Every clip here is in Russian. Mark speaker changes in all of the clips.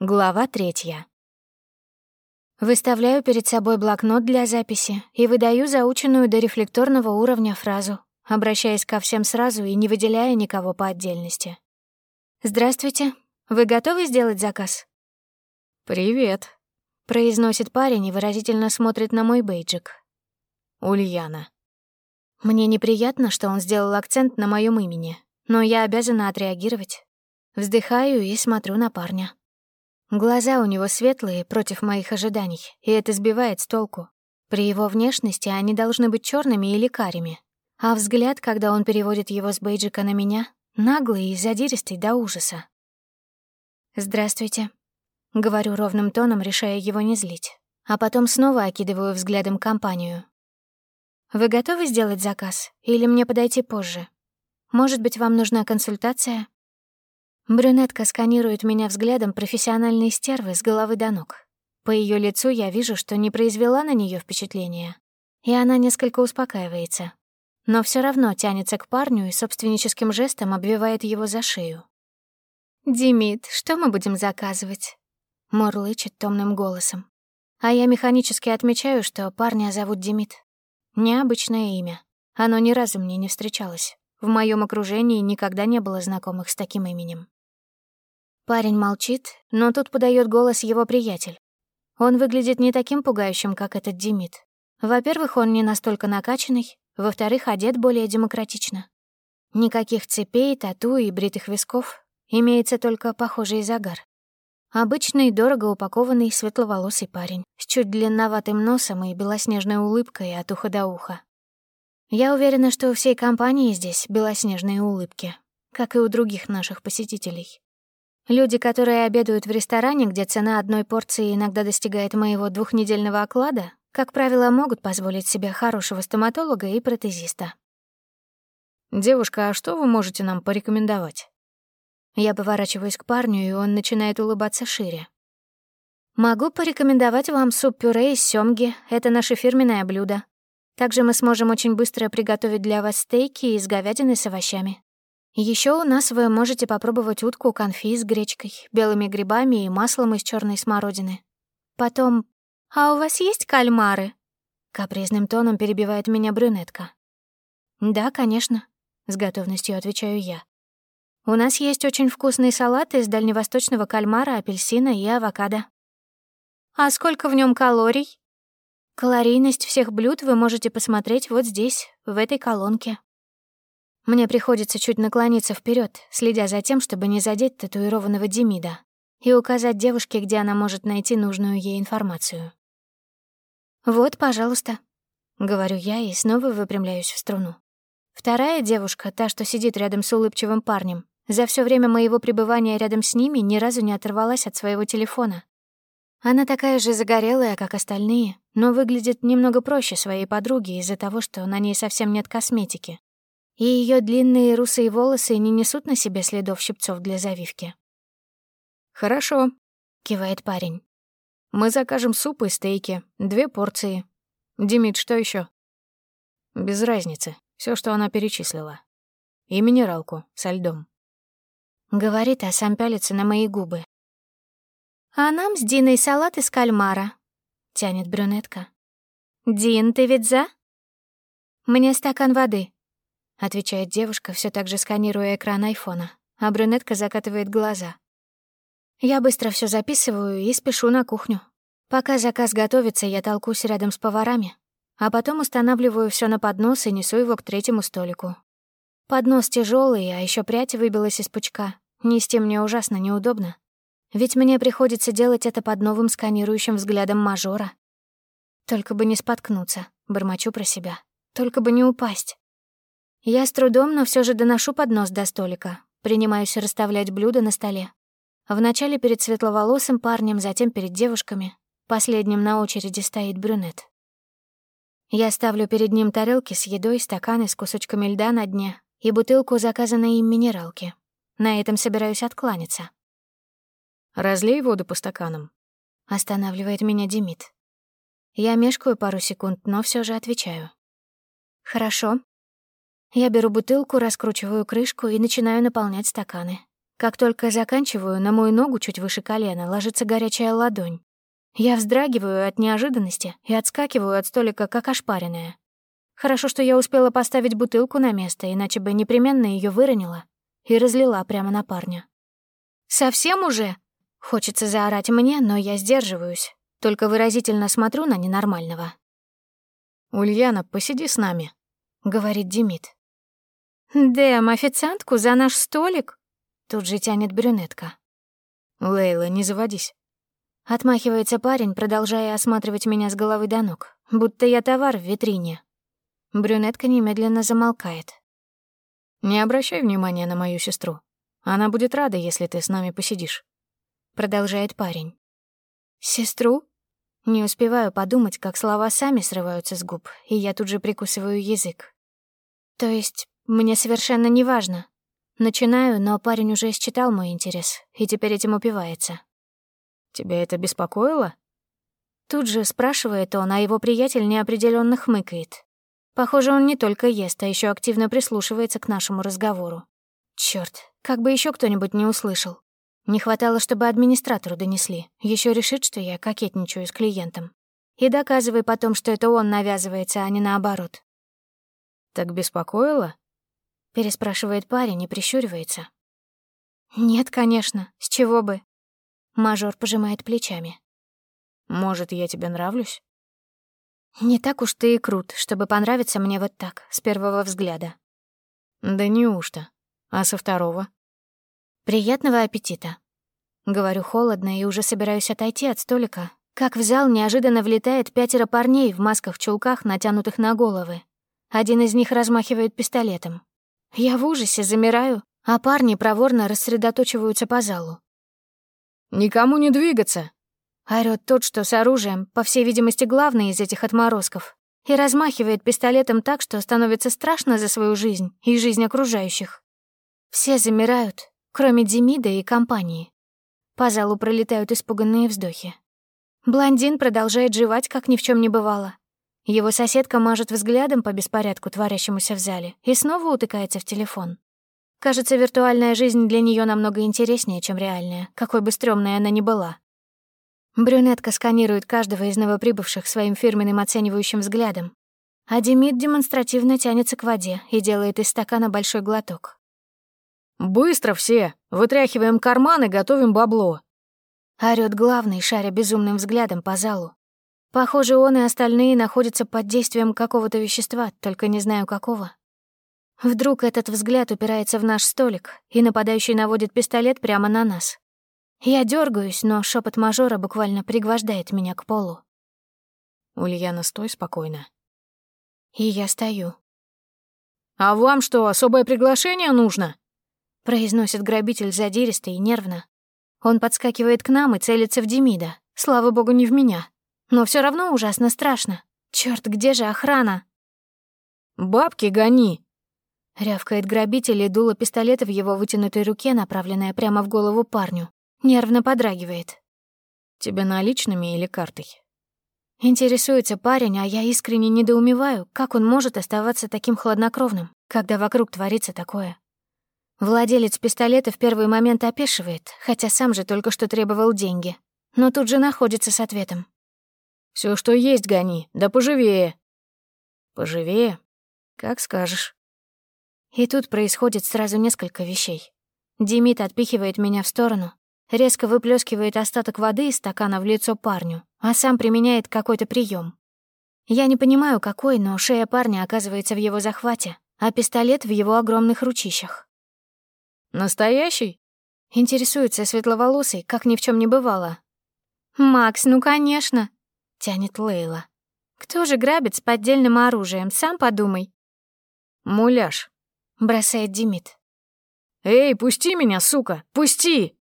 Speaker 1: Глава третья. Выставляю перед собой блокнот для записи и выдаю заученную до рефлекторного уровня фразу, обращаясь ко всем сразу и не выделяя никого по отдельности. «Здравствуйте. Вы готовы сделать заказ?»
Speaker 2: «Привет», —
Speaker 1: произносит парень и выразительно смотрит на мой бейджик.
Speaker 2: «Ульяна».
Speaker 1: Мне неприятно, что он сделал акцент на моем имени, но я обязана отреагировать. Вздыхаю и смотрю на парня. Глаза у него светлые против моих ожиданий, и это сбивает с толку. При его внешности они должны быть черными или карими. А взгляд, когда он переводит его с бейджика на меня, наглый и задиристый до ужаса. «Здравствуйте», — говорю ровным тоном, решая его не злить. А потом снова окидываю взглядом компанию. «Вы готовы сделать заказ? Или мне подойти позже? Может быть, вам нужна консультация?» Брюнетка сканирует меня взглядом профессиональной стервы с головы до ног. По ее лицу я вижу, что не произвела на нее впечатления, и она несколько успокаивается. Но все равно тянется к парню и собственническим жестом обвивает его за шею. «Димит, что мы будем заказывать?» — мурлычет томным голосом. А я механически отмечаю, что парня зовут Димит. Необычное имя. Оно ни разу мне не встречалось. В моем окружении никогда не было знакомых с таким именем. Парень молчит, но тут подает голос его приятель. Он выглядит не таким пугающим, как этот Димит. Во-первых, он не настолько накачанный, во-вторых, одет более демократично. Никаких цепей, тату и бритых висков, имеется только похожий загар. Обычный, дорого упакованный, светловолосый парень с чуть длинноватым носом и белоснежной улыбкой от уха до уха. Я уверена, что у всей компании здесь белоснежные улыбки, как и у других наших посетителей. Люди, которые обедают в ресторане, где цена одной порции иногда достигает моего двухнедельного оклада, как правило, могут позволить себе хорошего стоматолога и протезиста.
Speaker 2: «Девушка, а что вы можете нам порекомендовать?»
Speaker 1: Я поворачиваюсь к парню, и он начинает улыбаться шире. «Могу порекомендовать вам суп-пюре из сёмги. Это наше фирменное блюдо. Также мы сможем очень быстро приготовить для вас стейки из говядины с овощами. Еще у нас вы можете попробовать утку конфи с гречкой, белыми грибами и маслом из черной смородины. Потом... «А у вас есть кальмары?» Капризным тоном перебивает меня брюнетка. «Да, конечно», — с готовностью отвечаю я. «У нас есть очень вкусный салат из дальневосточного кальмара, апельсина и авокадо». «А сколько в нем калорий?» «Калорийность всех блюд вы можете посмотреть вот здесь, в этой колонке». Мне приходится чуть наклониться вперед, следя за тем, чтобы не задеть татуированного Демида, и указать девушке, где она может найти нужную ей информацию. «Вот, пожалуйста», — говорю я и снова выпрямляюсь в струну. Вторая девушка, та, что сидит рядом с улыбчивым парнем, за все время моего пребывания рядом с ними ни разу не оторвалась от своего телефона. Она такая же загорелая, как остальные, но выглядит немного проще своей подруги из-за того, что на ней совсем нет косметики и ее длинные русые волосы не несут на себе следов щипцов для завивки.
Speaker 2: «Хорошо», — кивает
Speaker 1: парень.
Speaker 2: «Мы закажем суп и стейки, две порции. Димит, что еще? «Без разницы, все, что она перечислила. И минералку со льдом».
Speaker 1: Говорит, а сам пялится на мои губы. «А нам с Диной салат из кальмара», — тянет брюнетка. «Дин, ты ведь за?» «Мне стакан воды», — отвечает девушка, все так же сканируя экран айфона, а брюнетка закатывает глаза. Я быстро все записываю и спешу на кухню. Пока заказ готовится, я толкусь рядом с поварами, а потом устанавливаю все на поднос и несу его к третьему столику. Поднос тяжелый, а еще прядь выбилась из пучка. Нести мне ужасно неудобно. Ведь мне приходится делать это под новым сканирующим взглядом мажора. Только бы не споткнуться, бормочу про себя. Только бы не упасть. Я с трудом, но все же доношу поднос до столика, принимаюсь расставлять блюда на столе. Вначале перед светловолосым парнем, затем перед девушками. Последним на очереди стоит брюнет. Я ставлю перед ним тарелки с едой, стаканы с кусочками льда на дне и бутылку заказанной им минералки. На этом собираюсь откланяться.
Speaker 2: «Разлей воду по стаканам», —
Speaker 1: останавливает меня Демид. Я мешкаю пару секунд, но все же отвечаю. «Хорошо, я беру бутылку, раскручиваю крышку и начинаю наполнять стаканы. Как только заканчиваю, на мою ногу чуть выше колена ложится горячая ладонь. Я вздрагиваю от неожиданности и отскакиваю от столика, как ошпаренная. Хорошо, что я успела поставить бутылку на место, иначе бы непременно ее выронила и разлила прямо на парня. «Совсем уже?» Хочется заорать мне, но я сдерживаюсь, только выразительно смотрю на ненормального.
Speaker 2: «Ульяна, посиди с нами», — говорит Демид.
Speaker 1: «Дэм, официантку за наш столик?» Тут же тянет брюнетка.
Speaker 2: «Лейла, не заводись».
Speaker 1: Отмахивается парень, продолжая осматривать меня с головы до ног, будто я товар в витрине. Брюнетка немедленно замолкает.
Speaker 2: «Не обращай внимания на мою сестру. Она будет рада, если ты с нами посидишь», — продолжает парень.
Speaker 1: «Сестру?» Не успеваю подумать, как слова сами срываются с губ, и я тут же прикусываю язык. То есть мне совершенно не важно. Начинаю, но парень уже считал мой интерес, и теперь этим упивается.
Speaker 2: «Тебя это беспокоило?»
Speaker 1: Тут же спрашивает он, а его приятель неопределенно хмыкает. Похоже, он не только ест, а еще активно прислушивается к нашему разговору. Черт, как бы еще кто-нибудь не услышал. Не хватало, чтобы администратору донесли. Еще решит, что я кокетничаю с клиентом. И доказывай потом, что это он навязывается, а не наоборот.
Speaker 2: «Так беспокоило?»
Speaker 1: Переспрашивает парень и прищуривается. «Нет, конечно. С чего бы?» Мажор пожимает плечами.
Speaker 2: «Может, я тебе нравлюсь?»
Speaker 1: «Не так уж ты и крут, чтобы понравиться мне вот так, с первого взгляда».
Speaker 2: «Да неужто? А со второго?»
Speaker 1: «Приятного аппетита». Говорю холодно и уже собираюсь отойти от столика, как в зал неожиданно влетает пятеро парней в масках-чулках, натянутых на головы. Один из них размахивает пистолетом. Я в ужасе замираю, а парни проворно рассредоточиваются по залу.
Speaker 2: «Никому не двигаться!»
Speaker 1: Орёт тот, что с оружием, по всей видимости, главный из этих отморозков, и размахивает пистолетом так, что становится страшно за свою жизнь и жизнь окружающих. Все замирают, кроме Демида и компании. По залу пролетают испуганные вздохи. Блондин продолжает жевать, как ни в чем не бывало, его соседка мажет взглядом по беспорядку, творящемуся в зале, и снова утыкается в телефон. Кажется, виртуальная жизнь для нее намного интереснее, чем реальная, какой бы стрёмной она ни была. Брюнетка сканирует каждого из новоприбывших своим фирменным оценивающим взглядом, а Демид демонстративно тянется к воде и делает из стакана большой глоток.
Speaker 2: «Быстро все! Вытряхиваем карманы, готовим бабло!»
Speaker 1: Орёт главный, шаря безумным взглядом по залу. Похоже, он и остальные находятся под действием какого-то вещества, только не знаю какого. Вдруг этот взгляд упирается в наш столик, и нападающий наводит пистолет прямо на нас. Я дергаюсь, но шепот мажора буквально пригвождает меня к полу.
Speaker 2: «Ульяна, стой спокойно».
Speaker 1: И я стою.
Speaker 2: «А вам что, особое приглашение нужно?»
Speaker 1: произносит грабитель задиристо и нервно. Он подскакивает к нам и целится в Демида. Слава богу, не в меня. Но все равно ужасно страшно. Черт, где же охрана?
Speaker 2: «Бабки гони!»
Speaker 1: Рявкает грабитель, и дуло пистолета в его вытянутой руке, направленное прямо в голову парню. Нервно подрагивает.
Speaker 2: «Тебе наличными или картой?»
Speaker 1: Интересуется парень, а я искренне недоумеваю, как он может оставаться таким хладнокровным, когда вокруг творится такое. Владелец пистолета в первый момент опешивает, хотя сам же только что требовал деньги, но тут же находится с ответом.
Speaker 2: Все, что есть, гони, да поживее». «Поживее? Как скажешь».
Speaker 1: И тут происходит сразу несколько вещей. Демид отпихивает меня в сторону, резко выплескивает остаток воды из стакана в лицо парню, а сам применяет какой-то прием. Я не понимаю, какой, но шея парня оказывается в его захвате, а пистолет в его огромных ручищах.
Speaker 2: «Настоящий?»
Speaker 1: Интересуется светловолосый, как ни в чем не бывало. «Макс, ну конечно!» — тянет Лейла. «Кто же грабит с поддельным оружием? Сам подумай».
Speaker 2: «Муляж», —
Speaker 1: бросает Димит.
Speaker 2: «Эй, пусти меня, сука! Пусти!»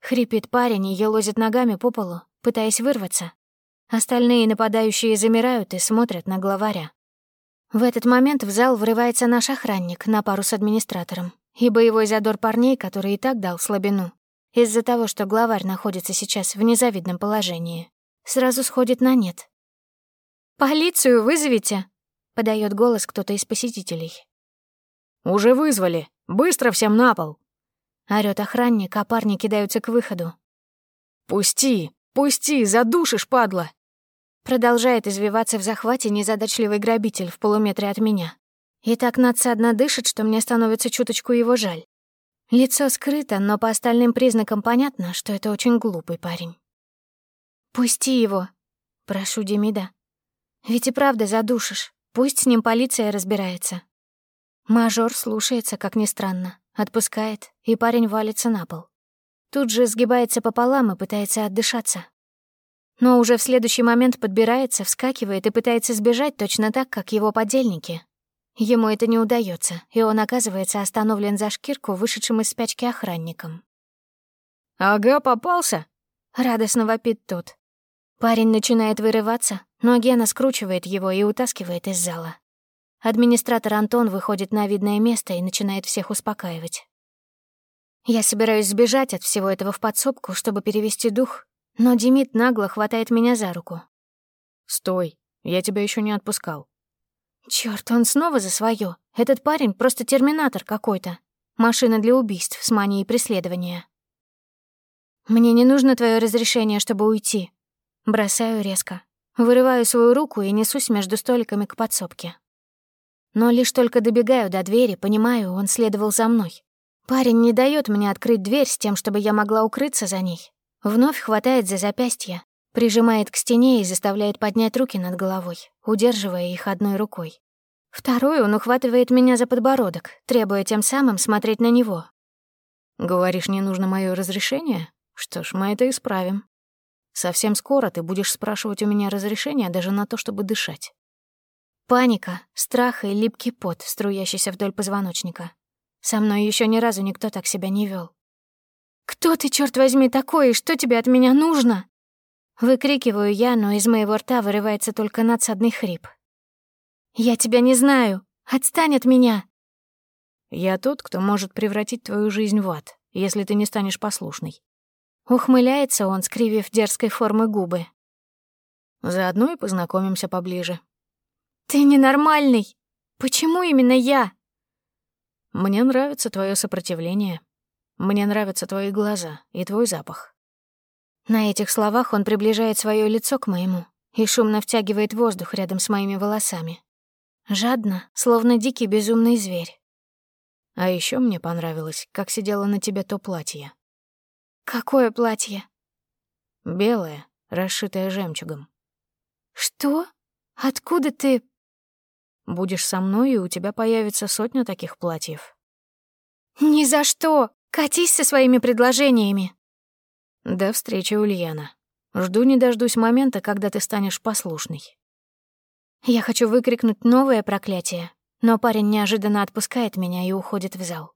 Speaker 1: Хрипит парень и елозит ногами по полу, пытаясь вырваться. Остальные нападающие замирают и смотрят на главаря. В этот момент в зал врывается наш охранник на пару с администратором и боевой задор парней, который и так дал слабину, из-за того, что главарь находится сейчас в незавидном положении сразу сходит на нет. «Полицию вызовите!» — подает голос кто-то из посетителей.
Speaker 2: «Уже вызвали. Быстро всем на пол!»
Speaker 1: Орёт охранник, а парни кидаются к выходу.
Speaker 2: «Пусти! Пусти! Задушишь, падла!»
Speaker 1: Продолжает извиваться в захвате незадачливый грабитель в полуметре от меня. И так надсадно дышит, что мне становится чуточку его жаль. Лицо скрыто, но по остальным признакам понятно, что это очень глупый парень. «Пусти его», — прошу Демида. «Ведь и правда задушишь. Пусть с ним полиция разбирается». Мажор слушается, как ни странно, отпускает, и парень валится на пол. Тут же сгибается пополам и пытается отдышаться. Но уже в следующий момент подбирается, вскакивает и пытается сбежать точно так, как его подельники. Ему это не удается, и он оказывается остановлен за шкирку вышедшим из спячки охранником.
Speaker 2: «Ага, попался!»
Speaker 1: — радостно вопит тот. Парень начинает вырываться, но Гена скручивает его и утаскивает из зала. Администратор Антон выходит на видное место и начинает всех успокаивать. Я собираюсь сбежать от всего этого в подсобку, чтобы перевести дух, но Демид нагло хватает меня за руку.
Speaker 2: «Стой, я тебя еще не отпускал».
Speaker 1: Черт, он снова за свое. Этот парень просто терминатор какой-то. Машина для убийств с манией преследования. Мне не нужно твое разрешение, чтобы уйти. Бросаю резко. Вырываю свою руку и несусь между столиками к подсобке. Но лишь только добегаю до двери, понимаю, он следовал за мной. Парень не дает мне открыть дверь с тем, чтобы я могла укрыться за ней. Вновь хватает за запястье, прижимает к стене и заставляет поднять руки над головой, удерживая их одной рукой. Второй он ухватывает меня за подбородок, требуя тем самым смотреть на него.
Speaker 2: «Говоришь, не нужно мое разрешение? Что ж, мы это исправим. Совсем скоро ты будешь спрашивать у меня разрешение даже на то, чтобы дышать».
Speaker 1: Паника, страх и липкий пот, струящийся вдоль позвоночника. Со мной еще ни разу никто так себя не вел. «Кто ты, черт возьми, такой, и что тебе от меня нужно?» Выкрикиваю я, но из моего рта вырывается только надсадный хрип. «Я тебя не знаю! Отстань от меня!»
Speaker 2: «Я тот, кто может превратить твою жизнь в ад, если ты не станешь послушной».
Speaker 1: Ухмыляется он, скривив дерзкой формы губы.
Speaker 2: «Заодно и познакомимся поближе».
Speaker 1: «Ты ненормальный! Почему именно я?»
Speaker 2: «Мне нравится твое сопротивление», мне нравятся твои глаза и твой запах».
Speaker 1: На этих словах он приближает свое лицо к моему и шумно втягивает воздух рядом с моими волосами. Жадно, словно дикий безумный зверь.
Speaker 2: А еще мне понравилось, как сидело на тебе то платье.
Speaker 1: «Какое платье?»
Speaker 2: «Белое, расшитое жемчугом».
Speaker 1: «Что? Откуда ты...»
Speaker 2: «Будешь со мной, и у тебя появится сотня таких платьев».
Speaker 1: «Ни за что!» Катись со своими предложениями.
Speaker 2: До встречи, Ульяна. Жду не дождусь момента, когда ты станешь послушной.
Speaker 1: Я хочу выкрикнуть новое проклятие, но парень неожиданно отпускает меня и уходит в зал.